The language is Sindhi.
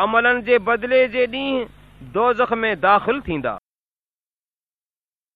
عملن جي بدلي جي ڏينهن دوزک ۾ داخل ٿيندا.